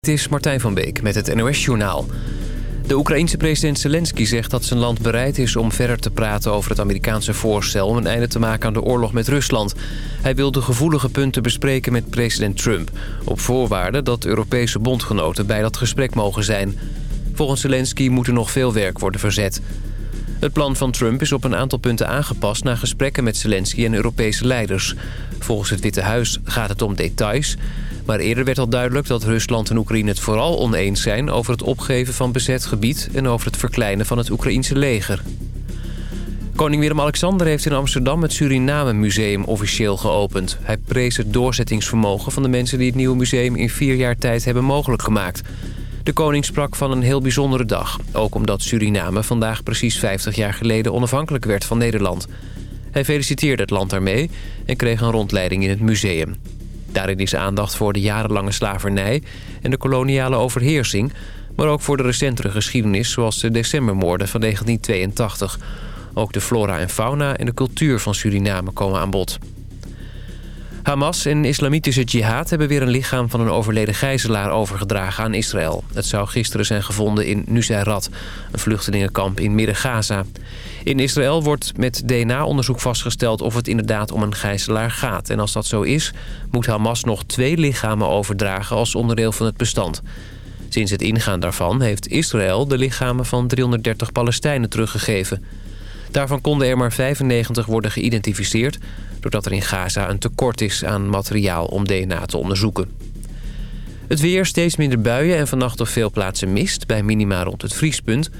Het is Martijn van Beek met het NOS-journaal. De Oekraïense president Zelensky zegt dat zijn land bereid is om verder te praten over het Amerikaanse voorstel om een einde te maken aan de oorlog met Rusland. Hij wil de gevoelige punten bespreken met president Trump, op voorwaarde dat Europese bondgenoten bij dat gesprek mogen zijn. Volgens Zelensky moet er nog veel werk worden verzet. Het plan van Trump is op een aantal punten aangepast... na gesprekken met Zelensky en Europese leiders. Volgens het Witte Huis gaat het om details... maar eerder werd al duidelijk dat Rusland en Oekraïne het vooral oneens zijn... over het opgeven van bezet gebied... en over het verkleinen van het Oekraïense leger. Koning Willem-Alexander heeft in Amsterdam het Suriname-museum officieel geopend. Hij prees het doorzettingsvermogen van de mensen die het nieuwe museum in vier jaar tijd hebben mogelijk gemaakt... De koning sprak van een heel bijzondere dag. Ook omdat Suriname vandaag precies 50 jaar geleden onafhankelijk werd van Nederland. Hij feliciteerde het land daarmee en kreeg een rondleiding in het museum. Daarin is aandacht voor de jarenlange slavernij en de koloniale overheersing... maar ook voor de recentere geschiedenis zoals de decembermoorden van 1982. Ook de flora en fauna en de cultuur van Suriname komen aan bod. Hamas en islamitische jihad hebben weer een lichaam van een overleden gijzelaar overgedragen aan Israël. Het zou gisteren zijn gevonden in Nusayrat, een vluchtelingenkamp in Midden-Gaza. In Israël wordt met DNA-onderzoek vastgesteld of het inderdaad om een gijzelaar gaat. En als dat zo is, moet Hamas nog twee lichamen overdragen als onderdeel van het bestand. Sinds het ingaan daarvan heeft Israël de lichamen van 330 Palestijnen teruggegeven. Daarvan konden er maar 95 worden geïdentificeerd... doordat er in Gaza een tekort is aan materiaal om DNA te onderzoeken. Het weer, steeds minder buien en vannacht op veel plaatsen mist... bij minima rond het vriespunt.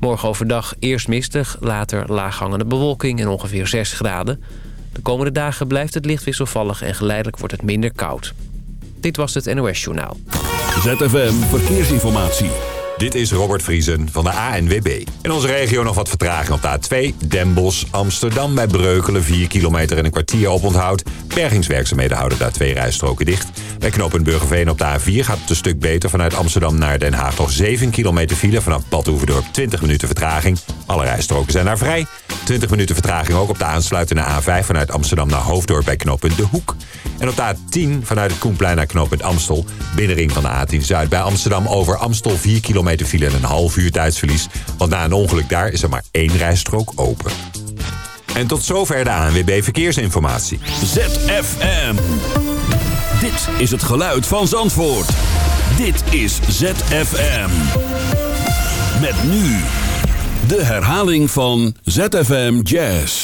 Morgen overdag eerst mistig, later laaghangende bewolking en ongeveer 6 graden. De komende dagen blijft het licht wisselvallig en geleidelijk wordt het minder koud. Dit was het NOS Journaal. ZFM Verkeersinformatie. Dit is Robert Vriesen van de ANWB. In onze regio nog wat vertraging op de A2. Den Amsterdam bij Breukelen. 4 kilometer en een kwartier op onthoud. Bergingswerkzaamheden houden daar twee rijstroken dicht. Bij knooppunt Burgerveen op de A4 gaat het een stuk beter. Vanuit Amsterdam naar Den Haag nog 7 kilometer file. Vanaf Badhoevedorp 20 minuten vertraging. Alle rijstroken zijn daar vrij. 20 minuten vertraging ook op de aansluitende A5 vanuit Amsterdam naar Hoofddorp bij knooppunt De Hoek. En op de A10 vanuit het Koenplein naar knooppunt Amstel. Binnenring van de A10 Zuid bij Amsterdam over Amstel 4 kilometer file en een half uur tijdsverlies. Want na een ongeluk daar is er maar één rijstrook open. En tot zover de ANWB Verkeersinformatie. ZFM. Dit is het geluid van Zandvoort. Dit is ZFM. Met nu de herhaling van ZFM Jazz.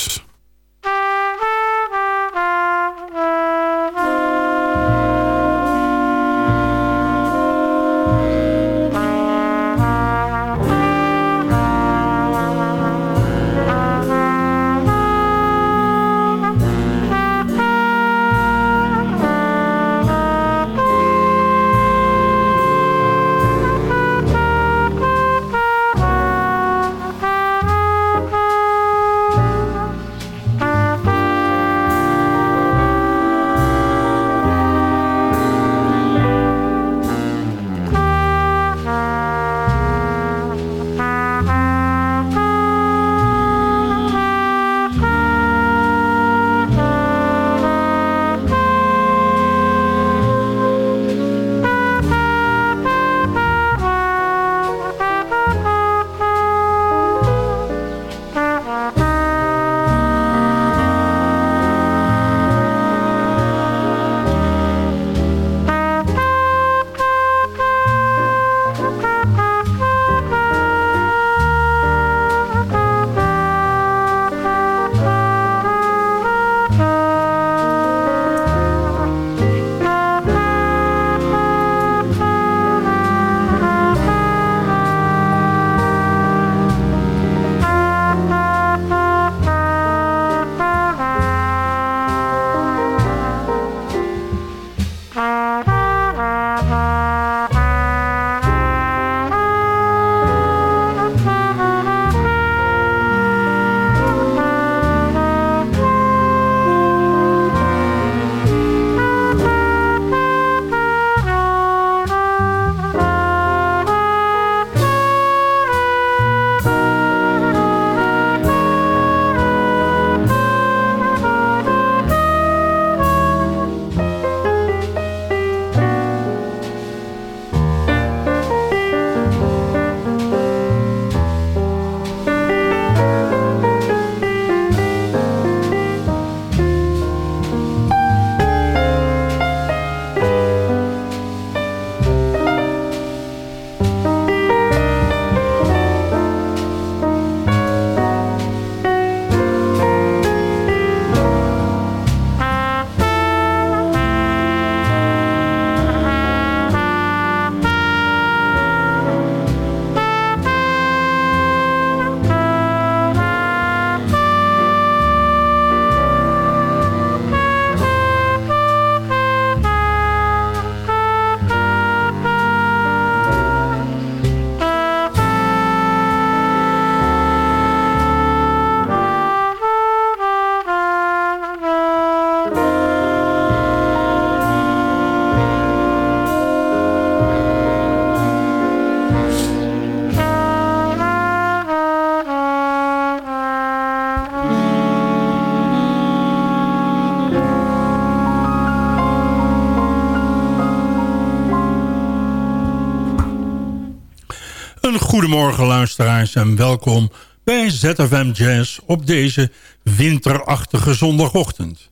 Goedemorgen luisteraars en welkom bij ZFM Jazz op deze winterachtige zondagochtend.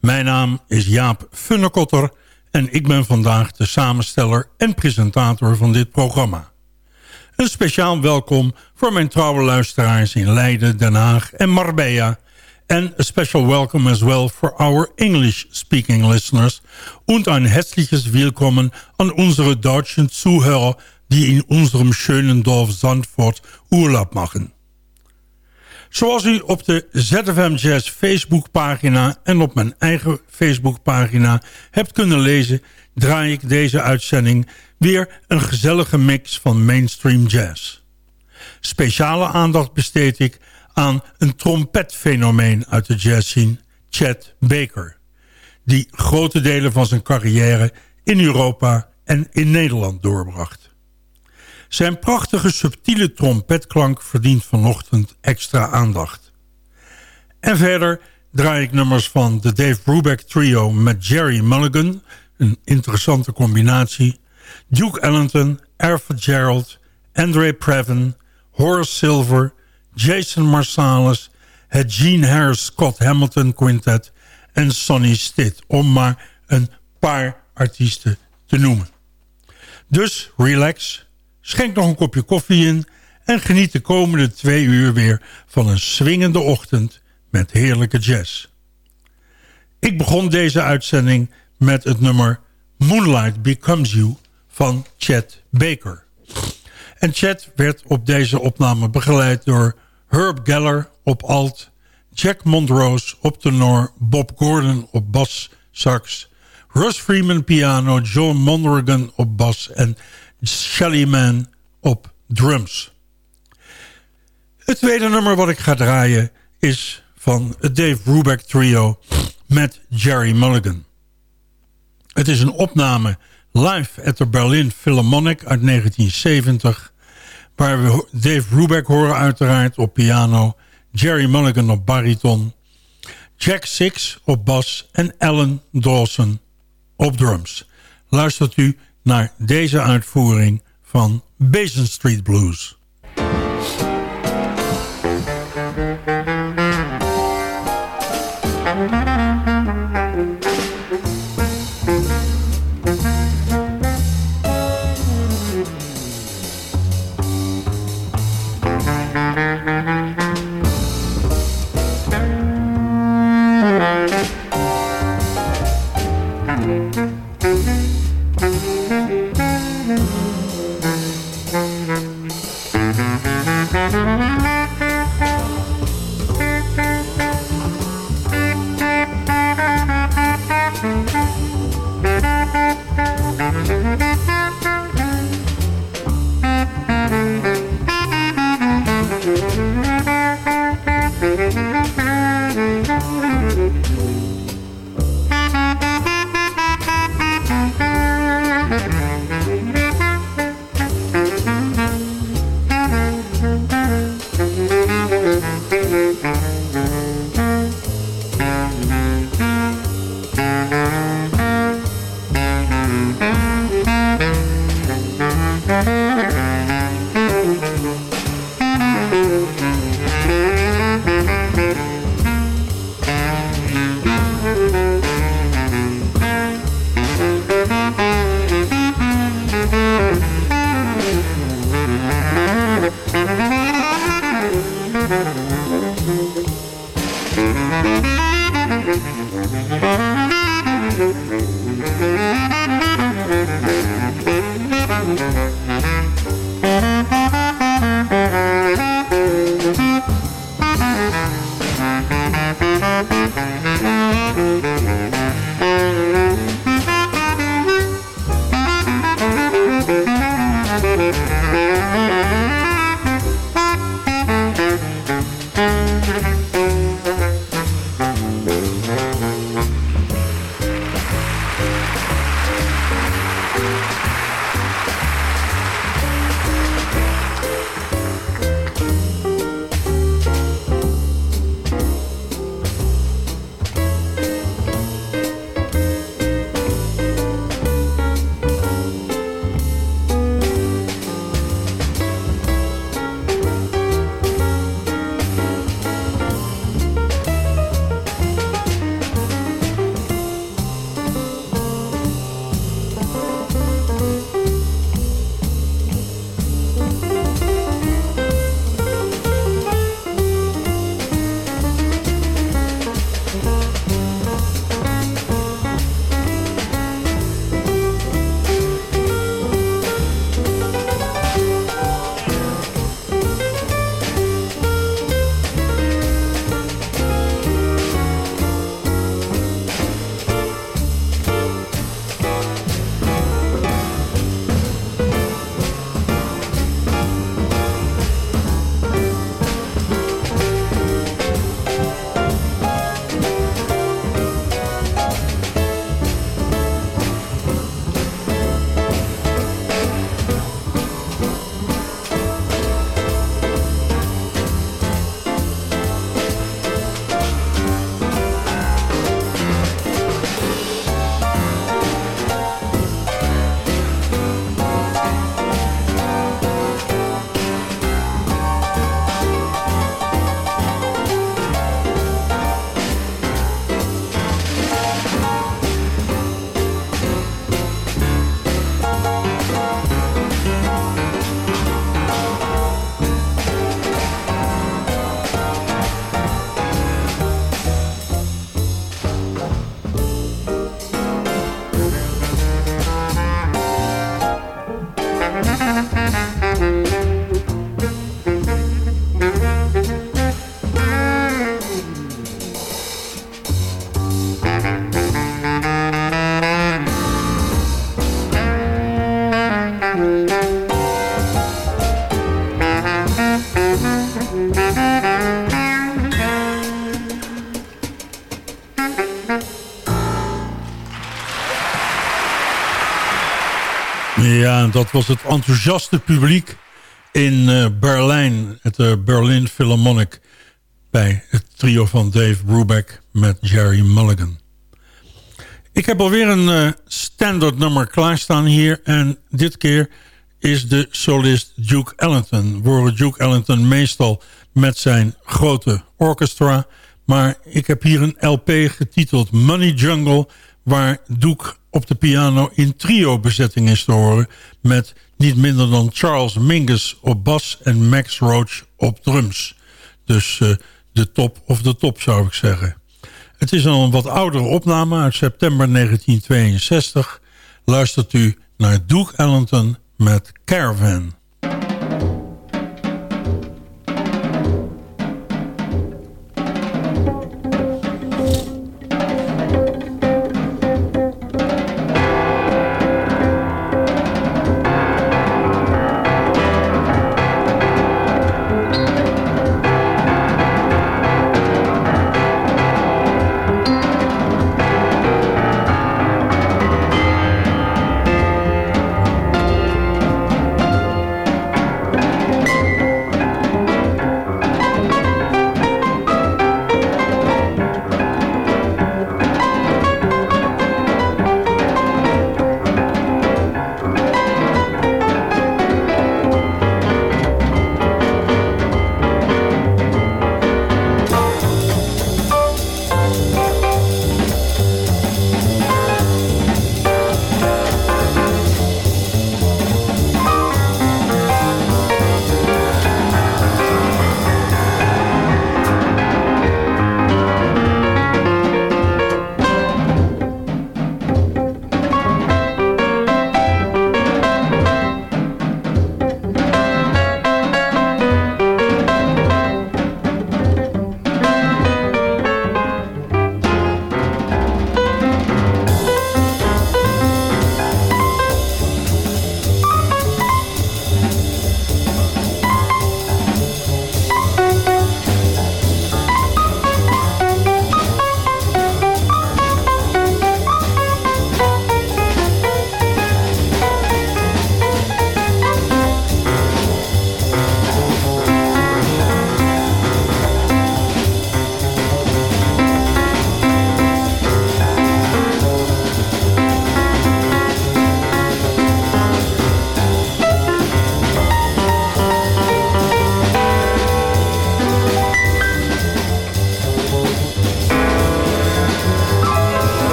Mijn naam is Jaap Funnekotter en ik ben vandaag de samensteller en presentator van dit programma. Een speciaal welkom voor mijn trouwe luisteraars in Leiden, Den Haag en Marbella... and a special welcome as well for our English-speaking listeners und ein herzliches Willkommen an unsere deutschen Zuhörer die in unserem schönen Dorf Zandvoort Urlaub machen. Zoals u op de ZFM Jazz Facebookpagina en op mijn eigen Facebookpagina hebt kunnen lezen... draai ik deze uitzending weer een gezellige mix van mainstream jazz. Speciale aandacht besteed ik aan een trompetfenomeen uit de jazzscene, Chet Baker... die grote delen van zijn carrière in Europa en in Nederland doorbracht. Zijn prachtige subtiele trompetklank verdient vanochtend extra aandacht. En verder draai ik nummers van de Dave Brubeck Trio met Jerry Mulligan... een interessante combinatie... Duke Ellington, Arthur Gerald, Andre Previn, Horace Silver... Jason Marsalis, het Gene Harris Scott Hamilton Quintet... en Sonny Stitt, om maar een paar artiesten te noemen. Dus relax Schenk nog een kopje koffie in en geniet de komende twee uur weer van een swingende ochtend met heerlijke jazz. Ik begon deze uitzending met het nummer Moonlight Becomes You van Chet Baker. En Chet werd op deze opname begeleid door Herb Geller op alt, Jack Montrose op tenor, Bob Gordon op bas, sax, Russ Freeman piano, John Mondragon op bas en Shelly Man op drums. Het tweede nummer wat ik ga draaien is van het Dave Brubeck Trio met Jerry Mulligan. Het is een opname live at the Berlin Philharmonic uit 1970... waar we Dave Brubeck horen uiteraard op piano... Jerry Mulligan op bariton... Jack Six op bas en Alan Dawson op drums. Luistert u naar deze uitvoering van Basin Street Blues. Dat was het enthousiaste publiek in uh, Berlijn. Het uh, Berlin Philharmonic. Bij het trio van Dave Brubeck met Jerry Mulligan. Ik heb alweer een uh, standaard nummer klaarstaan hier. En dit keer is de solist Duke Ellington. We horen Duke Ellington meestal met zijn grote orchestra. Maar ik heb hier een LP getiteld Money Jungle... waar Duke op de piano in trio-bezetting is te horen... met niet minder dan Charles Mingus op bas en Max Roach op drums. Dus uh, de top of de top zou ik zeggen. Het is al een wat oudere opname uit september 1962. Luistert u naar Duke Ellington met Caravan.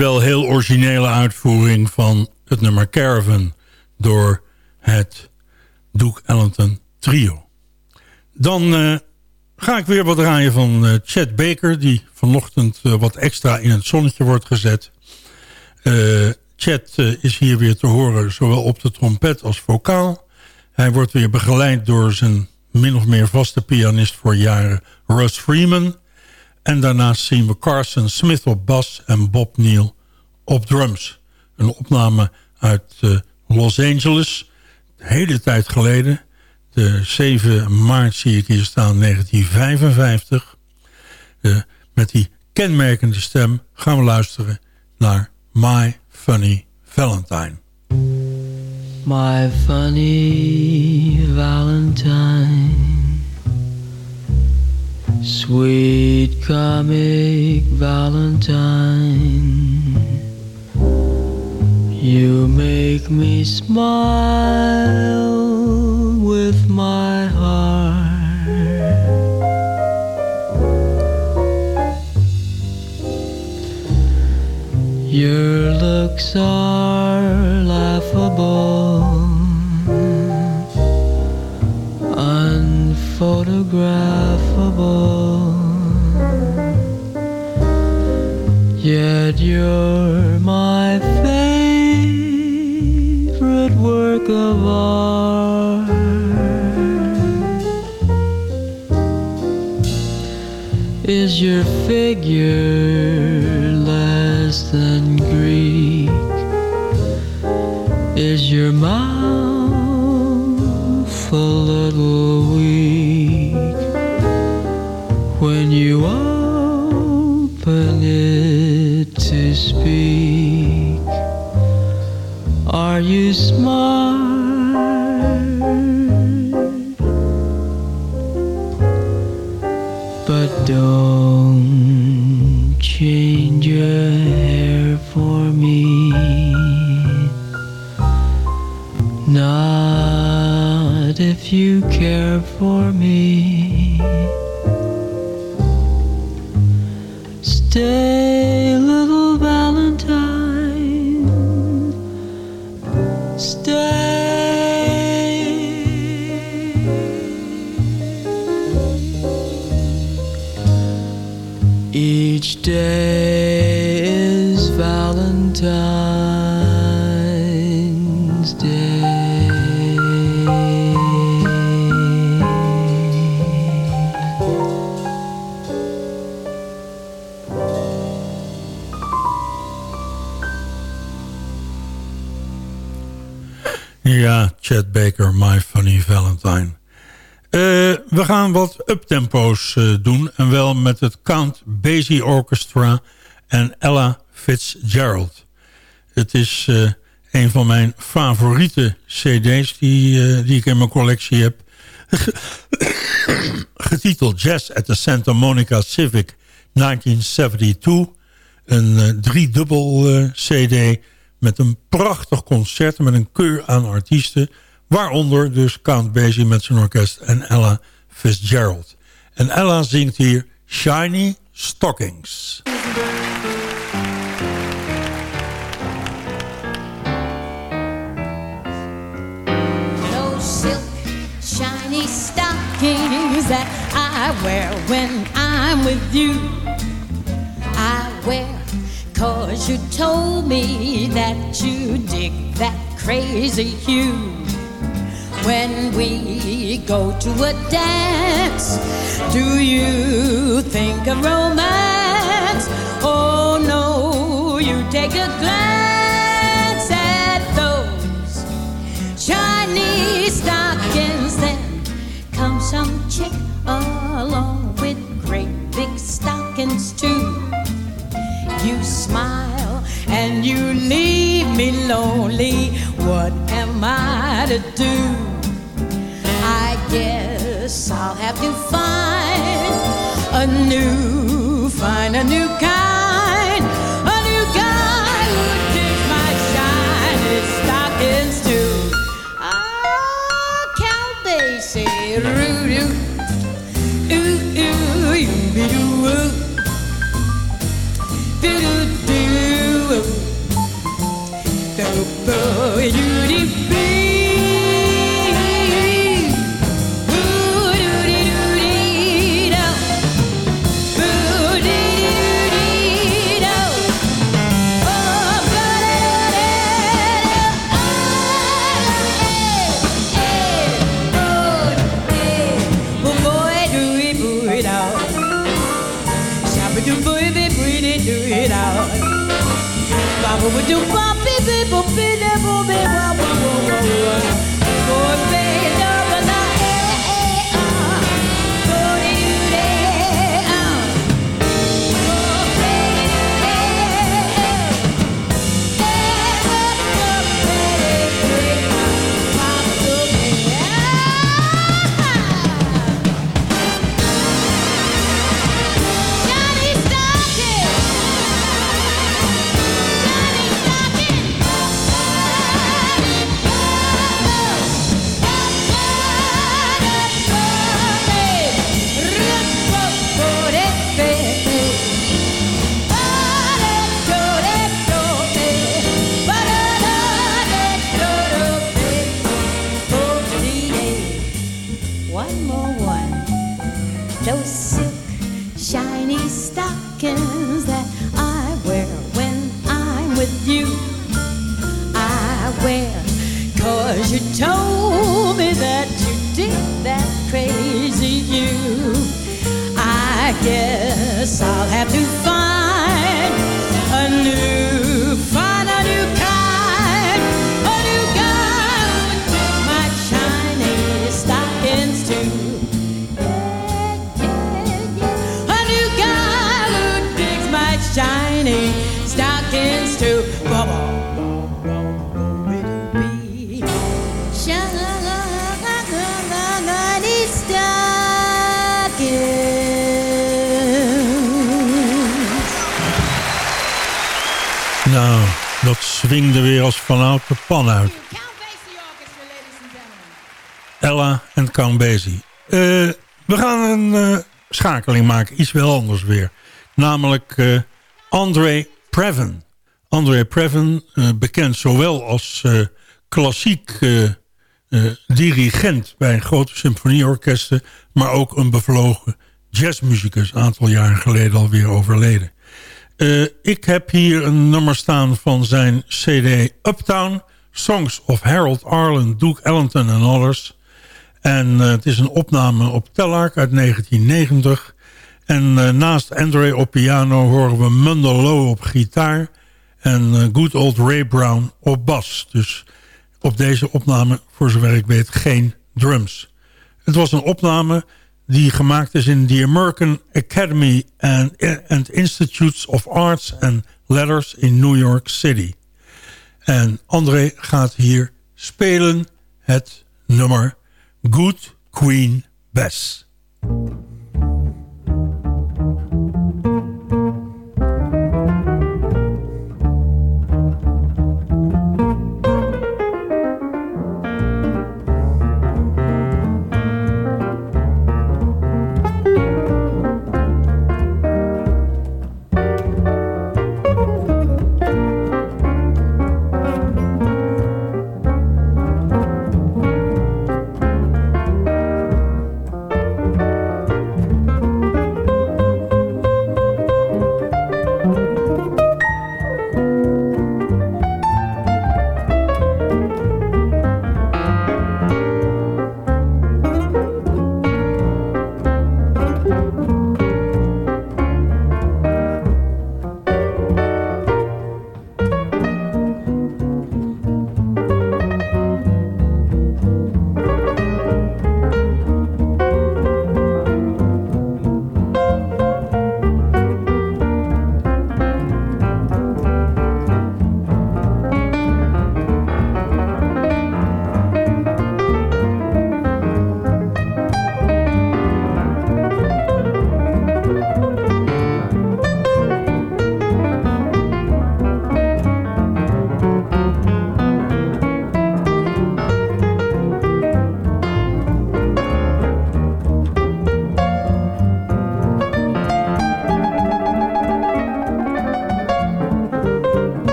Wel heel originele uitvoering van het nummer Caravan... door het Duke Ellington Trio. Dan uh, ga ik weer wat draaien van uh, Chad Baker... die vanochtend uh, wat extra in het zonnetje wordt gezet. Chad is hier weer te horen, zowel op de trompet als vocaal. Hij wordt weer begeleid door zijn min of meer vaste pianist voor jaren Russ Freeman... En daarnaast zien we Carson Smith op bas en Bob Neal op drums. Een opname uit uh, Los Angeles, hele tijd geleden. De 7 maart zie ik hier staan, 1955. Uh, met die kenmerkende stem gaan we luisteren naar My Funny Valentine. My funny Valentine Sweet comic Valentine, you make me smile with my heart. Your looks are laughable, unphotographable. Yet you're my favorite work of art. Is your figure less than Greek? Is your mouth when you open it? to speak. Are you smart? But don't change your uh, doen. En wel met het Count Basie Orchestra en Ella Fitzgerald. Het is uh, een van mijn favoriete cd's die, die ik in mijn collectie heb. Getiteld Jazz at the Santa Monica Civic 1972. Een driedubbel cd met een prachtig concert met een keur aan artiesten Waaronder dus Count Basie met zijn orkest en Ella Fitzgerald. En Ella zingt hier Shiny Stockings. Shiny stockings that I wear when I'm with you. I wear cause you told me that you dig that crazy hue when we go to a dance? Do you think of romance? Oh no, you take a glance at those Chinese stockings, then come some chick along with great big stockings too. You smile and you leave me lonely. What am I to do? To find a new, Ella en Count Basie. Uh, we gaan een uh, schakeling maken, iets wel anders weer. Namelijk uh, André Previn. André Previn, bekend zowel als klassiek dirigent bij grote symfonieorkesten... maar ook een bevlogen jazzmuzikus, een aantal jaren geleden alweer overleden. Ik heb hier een nummer staan van zijn cd Uptown. Songs of Harold Arlen, Duke Ellington en others. En uh, het is een opname op Telarc uit 1990. En uh, naast Andre op piano horen we Mundell Lowe op gitaar. En good old Ray Brown op bas. Dus op deze opname, voor zover ik weet, geen drums. Het was een opname die gemaakt is in de American Academy and Institutes of Arts and Letters in New York City. En André gaat hier spelen het nummer Good Queen Bess.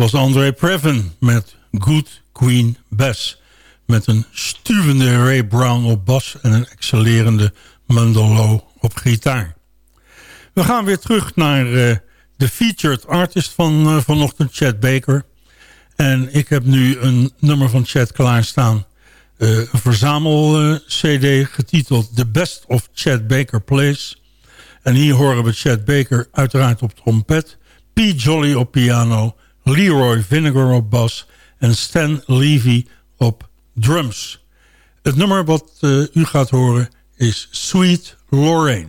Was André Previn met Good Queen Bess. Met een stuwende Ray Brown op bas en een excellerende Mandolo op gitaar. We gaan weer terug naar uh, de featured artist van uh, vanochtend, Chad Baker. En ik heb nu een nummer van Chad klaarstaan. Uh, een verzamel-cd getiteld The Best of Chad Baker Plays. En hier horen we Chad Baker uiteraard op trompet... P. Jolly op piano, Leroy Vinegar op bas... en Stan Levy op drums. Het nummer wat uh, u gaat horen is Sweet Lorraine.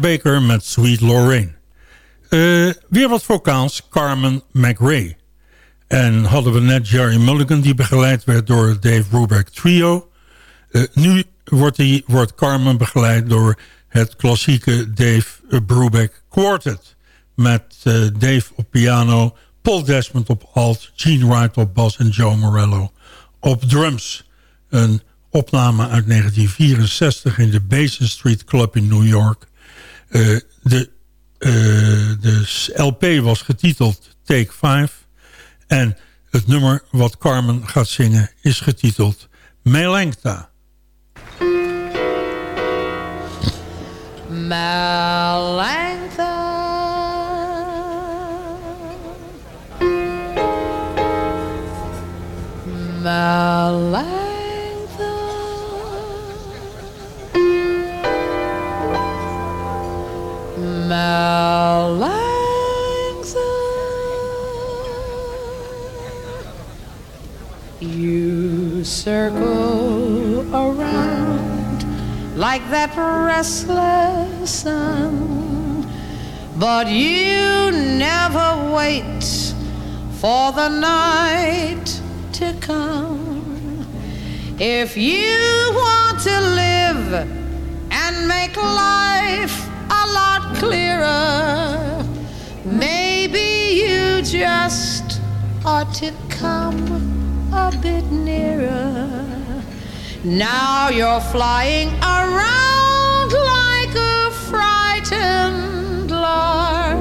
Baker met Sweet Lorraine. Uh, weer wat vocaals, Carmen McRae. En hadden we net Jerry Mulligan die begeleid werd door Dave Brubeck Trio. Uh, nu wordt, die, wordt Carmen begeleid door het klassieke Dave Brubeck Quartet. Met uh, Dave op piano, Paul Desmond op alt, Gene Wright op bas en Joe Morello op drums. Een opname uit 1964 in de Basin Street Club in New York. Uh, de, uh, de LP was getiteld Take 5. En het nummer wat Carmen gaat zingen is getiteld. Melengta Melengta Melangza circle around like that restless sun, but you never wait for the night to come. If you want to live and make life a lot clearer, maybe you just ought to come a bit nearer. Now you're flying around like a frightened lark.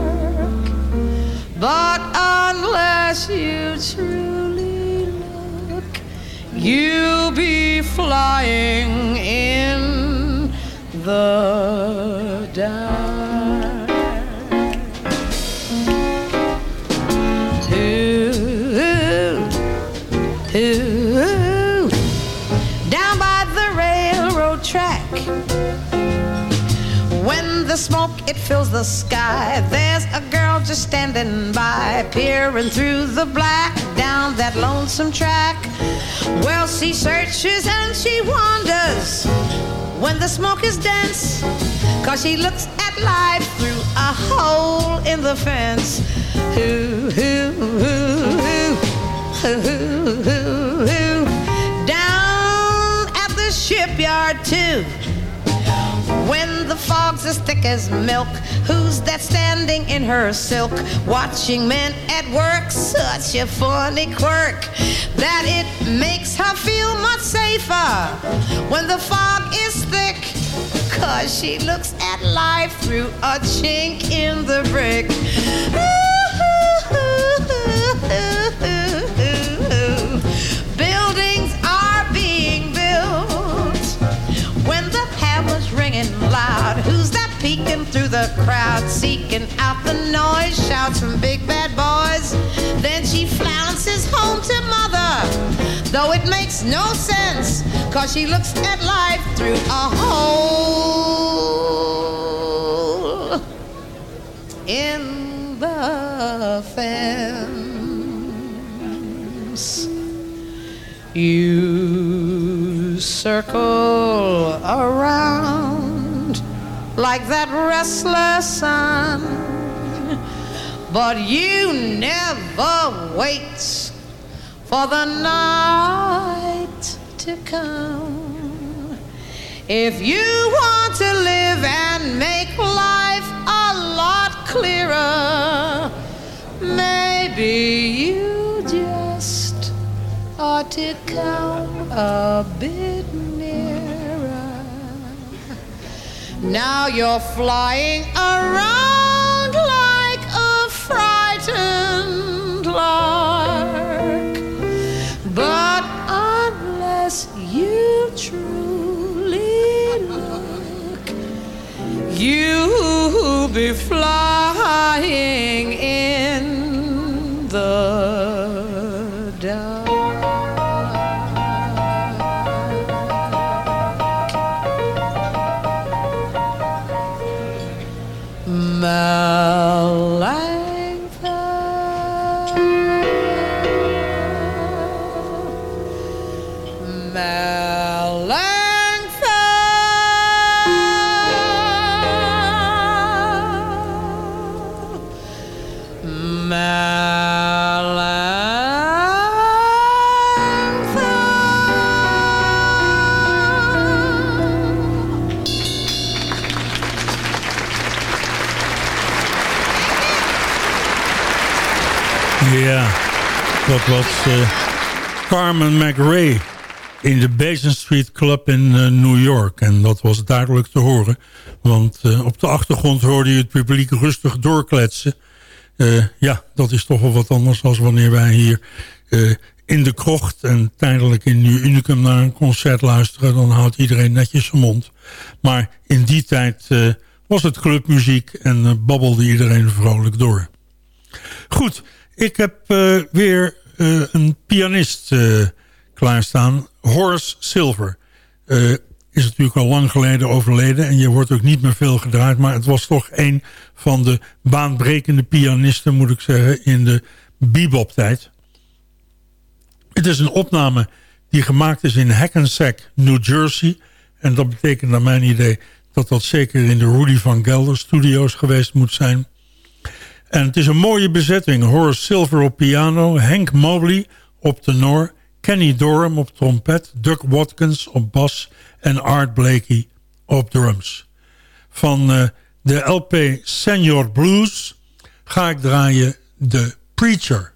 But unless you truly look, you'll be flying in the dark. Ooh, down by the railroad track. When the smoke it fills the sky, there's a girl just standing by, peering through the black down that lonesome track. Well, she searches and she wanders when the smoke is dense, cause she looks at life through a hole in the fence. Ooh, ooh, ooh, ooh, ooh, ooh. Shipyard, too. When the fog's as thick as milk, who's that standing in her silk, watching men at work? Such a funny quirk that it makes her feel much safer when the fog is thick. Cause she looks at life through a chink in the brick. Through the crowd, seeking out the noise? Shouts from big bad boys. Then she flounces home to mother, though it makes no sense, cause she looks at life through a hole in the fence. You circle around like that restless sun, but you never wait for the night to come. If you want to live and make life a lot clearer, maybe you just ought to come a bit nearer. Now you're flying around like a frightened lark. But unless you truly look, you'll be flying Carmen McRae in de Basin Street Club in eh, New York. En dat was duidelijk te horen. Want eh, op de achtergrond hoorde je het publiek rustig doorkletsen. Eh, ja, dat is toch wel wat anders dan wanneer wij hier in de krocht... en tijdelijk in Nu Unicum naar een concert luisteren. Dan houdt iedereen netjes zijn mond. Maar in die tijd was het clubmuziek en babbelde iedereen vrolijk door. Goed, ik heb weer eh, een pianist eh, klaarstaan. Horace Silver. Eh, is natuurlijk al lang geleden overleden en je wordt ook niet meer veel gedraaid. Maar het was toch een van de baanbrekende pianisten, moet ik zeggen, in de bebop-tijd. Het is een opname die gemaakt is in Hackensack, New Jersey. En dat betekent naar mijn idee dat dat zeker in de Rudy van Gelder studios geweest moet zijn. En het is een mooie bezetting. Horace Silver op piano, Hank Mobley op tenor... Kenny Dorham op trompet, Doug Watkins op bas... en Art Blakey op drums. Van uh, de LP Senior Blues ga ik draaien The Preacher...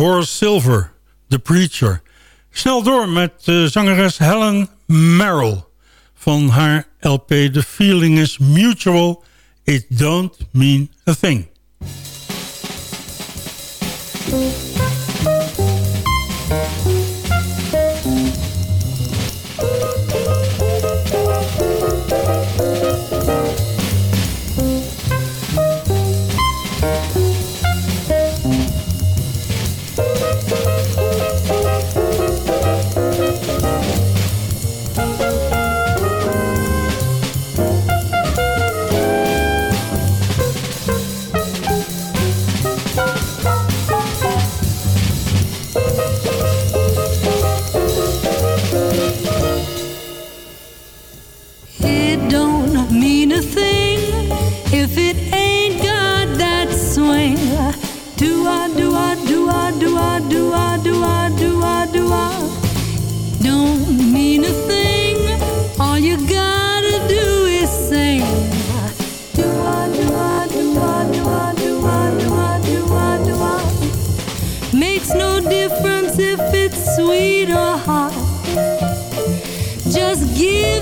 Horace Silver, The Preacher. Snel door met uh, zangeres Helen Merrill. Van haar LP The Feeling is Mutual, It Don't Mean a Thing. Do I, do I, do I, do I, do I? Don't mean a thing. All you gotta do is sing. Do I, do I, do I, do I, do I, do I, do I, do I? Makes no difference if it's sweet or hot. Just give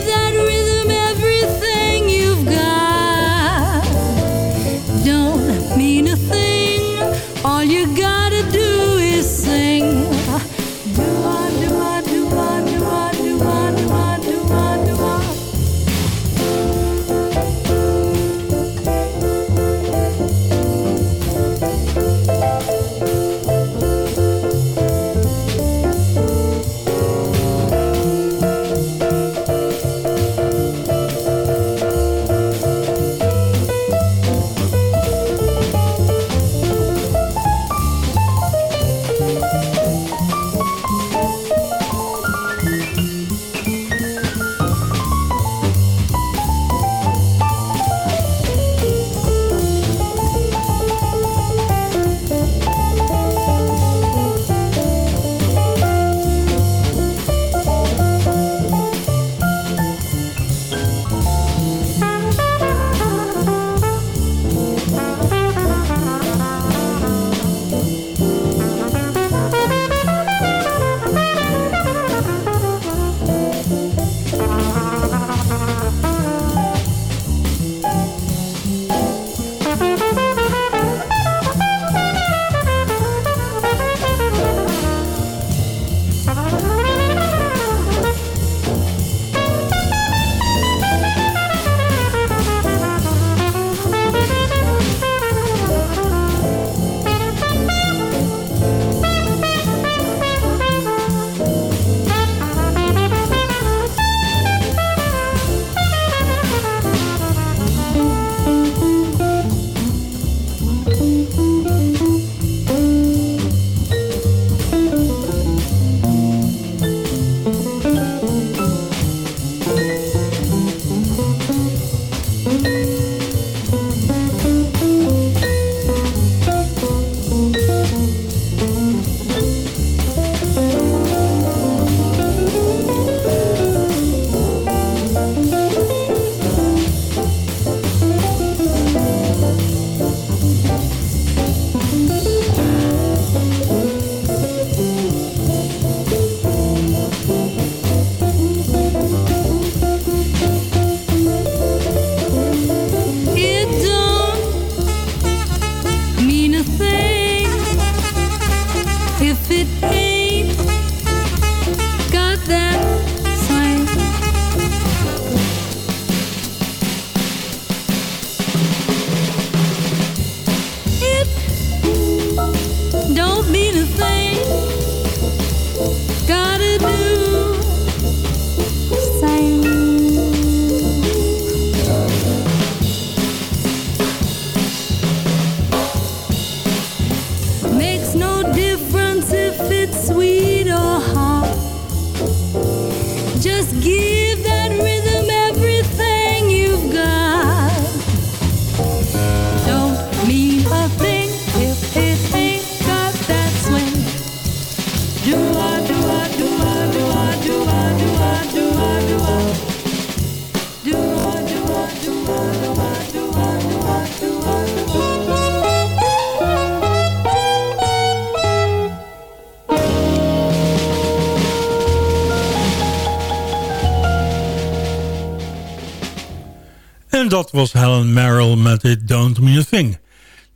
En dat was Helen Merrill met It Don't Mean a Thing.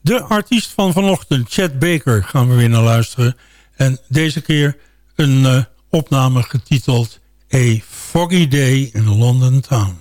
De artiest van vanochtend, Chad Baker, gaan we weer naar luisteren. En deze keer een eh, opname getiteld A Foggy Day in London Town.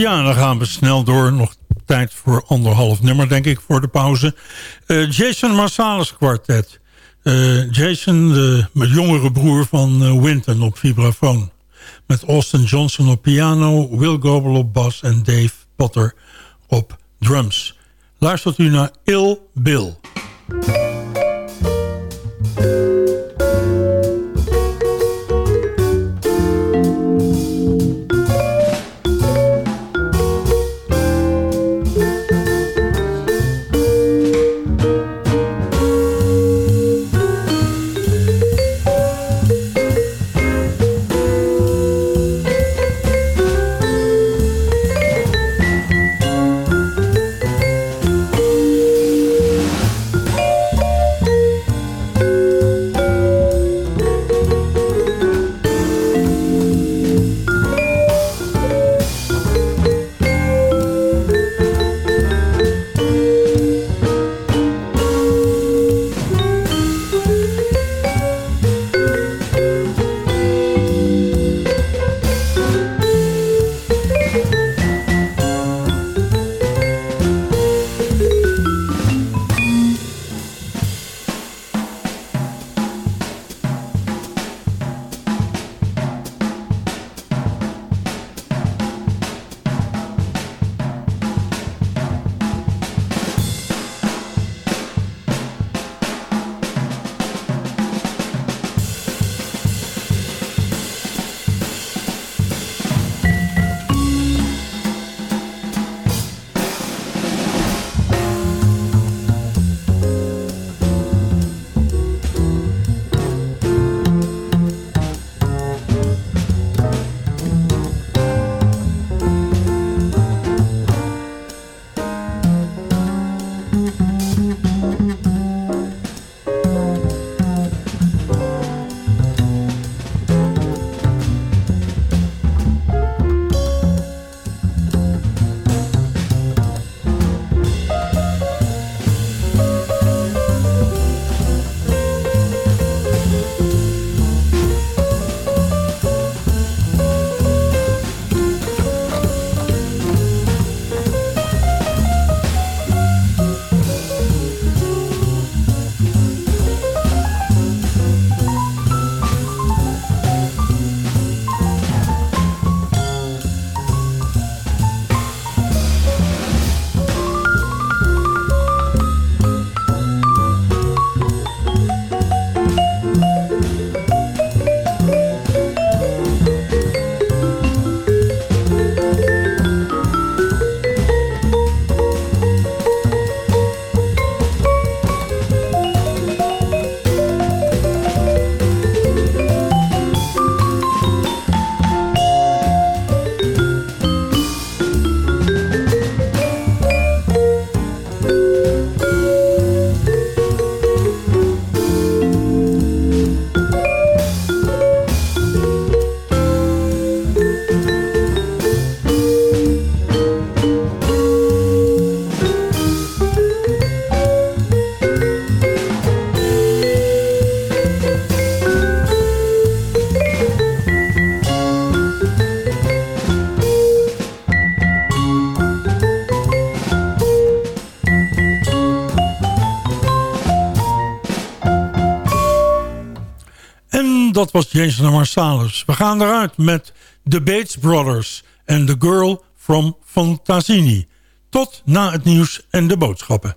Ja, dan gaan we snel door. Nog tijd voor anderhalf nummer, denk ik, voor de pauze. Uh, Jason Marsalis kwartet. Uh, Jason, de jongere broer van uh, Winton op vibrafoon. Met Austin Johnson op piano, Will Gobel op bas en Dave Potter op drums. Luistert u naar Ill Bill. Dat was Jason Marsalis. We gaan eruit met The Bates Brothers en The Girl from Fantasini. Tot na het nieuws en de boodschappen.